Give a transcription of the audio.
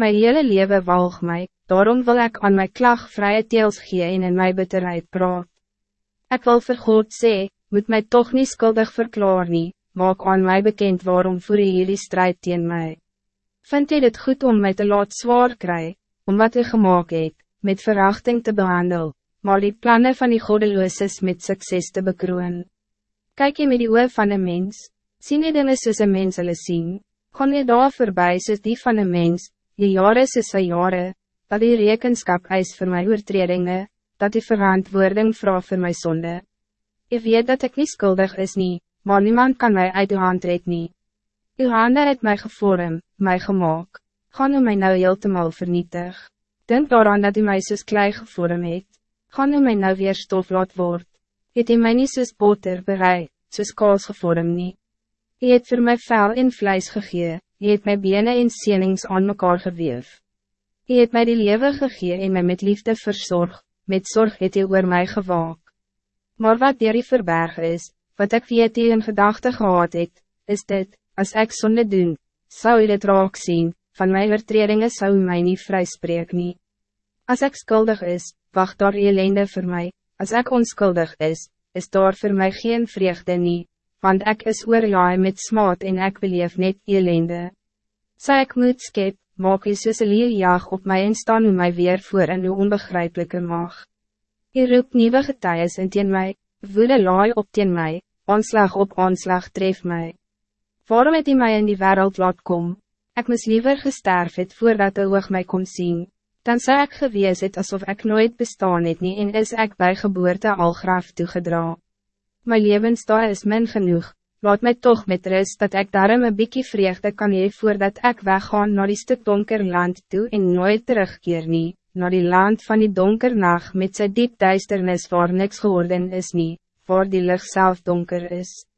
My hele leven walg mij, daarom wil ik aan mijn klag vrije teels gee en in my bitterheid praat. Ik wil vir God sê, moet mij toch niet skuldig verklaar nie, maak aan mij bekend waarom voer jy hierdie strijd teen mij. Vind jy dit goed om mij te laat zwaar kry, om wat u gemaakt het, met verachting te behandelen, maar die plannen van die godelooses met succes te bekroon. Kijk je met die oor van een mens, sien jy dinge soos een mens hulle sien, gaan jy daar voorbij soos die van een mens, die jare soos sy jare, dat die rekenskap eis voor mijn oortredinge, dat die verantwoording vraag voor mijn zonde. Ik weet dat ik niet schuldig is niet, maar niemand kan mij uit uw hand red niet. Uw handen het mij gevormd, mij gemaakt. Gaan u mij nou heeltemal vernietig. Denk daaraan dat u mij soos klei gevormd het. Gaan u mij nou weer stof laat word. Het u mij niet soos boter bereid, soos kaas gevormd niet. U het voor mij vel en vlijs gegee, u het my bene en senings aan mekaar geweef. U het mij die lewe gegee en my met liefde verzorg, met zorg het u oor my gewaak. Maar wat dier die verberg is, wat ik weet u in gedachte gehad het, is dit, als ik zonde doen, zou u dit raak zien, van mijn oortredinge zou u mij niet vrijspreek nie. Als ik schuldig is, wacht daar ellende voor mij, als ik onschuldig is, is daar voor mij geen vreugde nie, want ik is oorlaai met smaad en ik beleef net ellende. Zij ik moet skep, maak u soos een jaag op mij en staan u mij weer voor in uw onbegrijpelijke mag. U roep nieuwe getuies in teen mij, woede laai op teen mij, aanslag op aanslag tref mij. Waarom het u mij in die wereld laat kom? Ik moest liever gesterf het voordat de oog mij kon zien. Dan zou ik gewees het alsof ik nooit bestaan het nie en is ik bij geboorte al graf toegedra. Mijn levensdaal is min genoeg, laat mij toch met rust dat ik daarom een bykie vreugde kan hee voordat ik weggaan naar die stuk donker land toe en nooit terugkeer nie, naar die land van die donker nacht met zijn diep duisternis waar niks geworden is nie, waar die lucht zelf donker is.